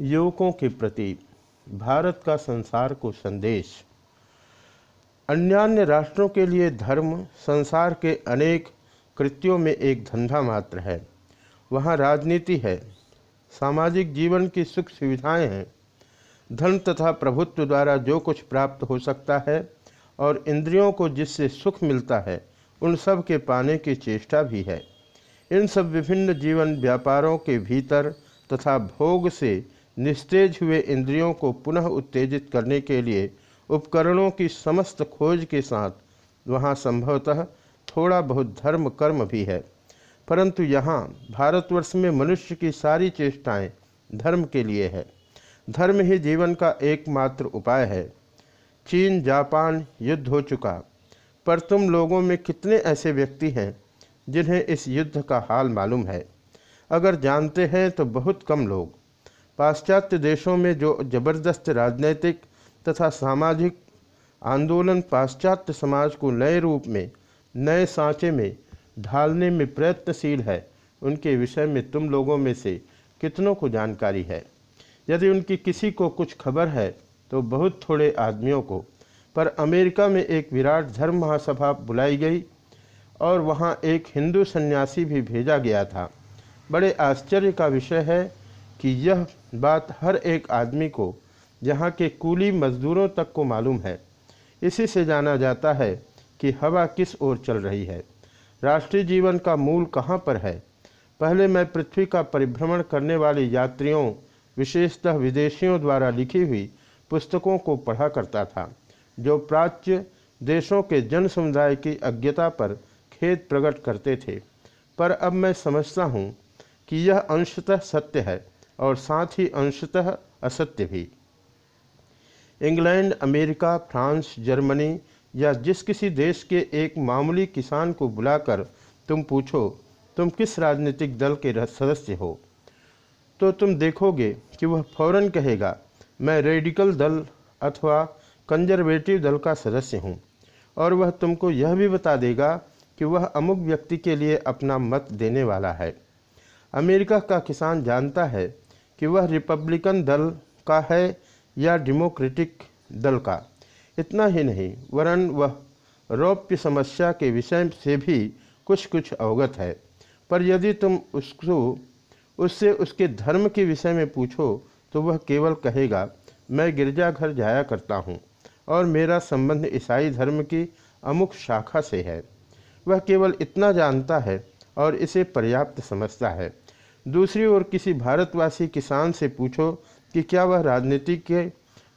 युवकों के प्रति भारत का संसार को संदेश। अन्यान्य राष्ट्रों के लिए धर्म, संसार के अनेक कृत्यों में एक धंधा मात्र है। वहाँ राजनीति है, सामाजिक जीवन की सुख सुविधाएँ हैं, धन तथा प्रभुत्व द्वारा जो कुछ प्राप्त हो सकता है और इंद्रियों को जिससे सुख मिलता है, उन सब के पाने की चेष्टा भी है। इन सब विभिन्न जीवन व्यापारों के भीतर तथा भोग से निस्तेज हुए इंद्रियों को पुनः उत्तेजित करने के लिए उपकरणों की समस्त खोज के साथ वहाँ संभवतः थोड़ा बहुत धर्म कर्म भी है। परंतु यहाँ भारतवर्ष में मनुष्य की सारी चेष्टाएँ धर्म के लिए है। धर्म ही जीवन का एकमात्र उपाय है। चीन, जापान, युद्ध हो चुका। पर तुम लोगों में कितने ऐसे व्यक्ति हैं जिन्हें इस युद्ध का हाल मालूम है? अगर जानते हैं तो बहुत कम लोग। पाश्चात्य देशों में जो ज़बरदस्त राजनैतिक तथा सामाजिक आंदोलन पाश्चात्य समाज को नए रूप में, नए सांचे में ढालने में प्रयत्नशील है, उनके विषय में तुम लोगों में से कितनों को जानकारी है? यदि उनकी किसी को कुछ खबर है तो बहुत थोड़े आदमियों को। पर अमेरिका में एक विराट धर्म महासभा बुलाई गई और वहाँ एक हिंदू सन्यासी भी भेजा गया था। बड़े आश्चर्य का विषय है कि यह बात हर एक आदमी को यहाँ के कूली मजदूरों तक को मालूम है। इसी से जाना जाता है कि हवा किस ओर चल रही है। राष्ट्रीय जीवन का मूल कहाँ पर है? पहले मैं पृथ्वी का परिभ्रमण करने वाले यात्रियों, विशेषतः विदेशियों द्वारा लिखी हुई पुस्तकों को पढ़ा करता था, जो प्राच्य देशों के जन समुदाय की अज्ञता पर खेद प्रकट करते थे। पर अब मैं समझता हूँ कि यह अंशतः सत्य है। और साथ ही अंशतः असत्य भी। इंग्लैंड, अमेरिका, फ्रांस, जर्मनी या जिस किसी देश के एक मामूली किसान को बुलाकर तुम पूछो, तुम किस राजनीतिक दल के सदस्य हो? तो तुम देखोगे कि वह फ़ौरन कहेगा, मैं रेडिकल दल अथवा कंजर्वेटिव दल का सदस्य हूँ। और वह तुमको यह भी बता देगा कि वह अमुक व्यक्ति के लिए अपना मत देने वाला है। अमेरिका का किसान जानता है कि वह रिपब्लिकन दल का है या डेमोक्रेटिक दल का। इतना ही नहीं, वरन वह रौप्य समस्या के विषय से भी कुछ कुछ अवगत है। पर यदि तुम उसको, उससे उसके धर्म के विषय में पूछो तो वह केवल कहेगा, मैं गिरजाघर जाया करता हूँ और मेरा संबंध ईसाई धर्म की अमुक शाखा से है। वह केवल इतना जानता है और इसे पर्याप्त समझता है। दूसरी ओर किसी भारतवासी किसान से पूछो कि क्या वह राजनीति के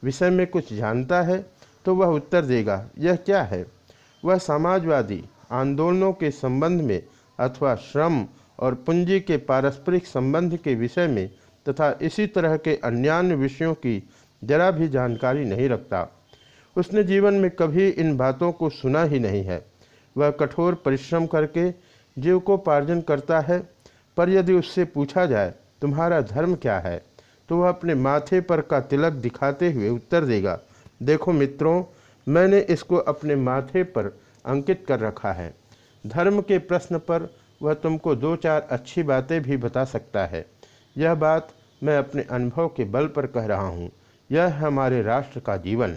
विषय में कुछ जानता है तो वह उत्तर देगा, यह क्या है? वह समाजवादी आंदोलनों के संबंध में अथवा श्रम और पूंजी के पारस्परिक संबंध के विषय में तथा इसी तरह के अन्यान्य विषयों की जरा भी जानकारी नहीं रखता। उसने जीवन में कभी इन बातों को सुना ही नहीं है। वह कठोर परिश्रम करके जीवकोपार्जन करता है पर यदि उससे पूछा जाए, तुम्हारा धर्म क्या है? तो वह अपने माथे पर का तिलक दिखाते हुए उत्तर देगा, देखो मित्रों, मैंने इसको अपने माथे पर अंकित कर रखा है। धर्म के प्रश्न पर वह तुमको दो चार अच्छी बातें भी बता सकता है। यह बात मैं अपने अनुभव के बल पर कह रहा हूँ। यह हमारे राष्ट्र का जीवन।